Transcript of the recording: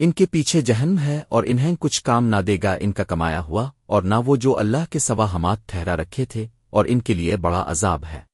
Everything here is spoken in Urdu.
ان کے پیچھے جہنم ہے اور انہیں کچھ کام نہ دے گا ان کا کمایا ہوا اور نہ وہ جو اللہ کے سوا حمات ٹھہرا رکھے تھے اور ان کے لیے بڑا عذاب ہے۔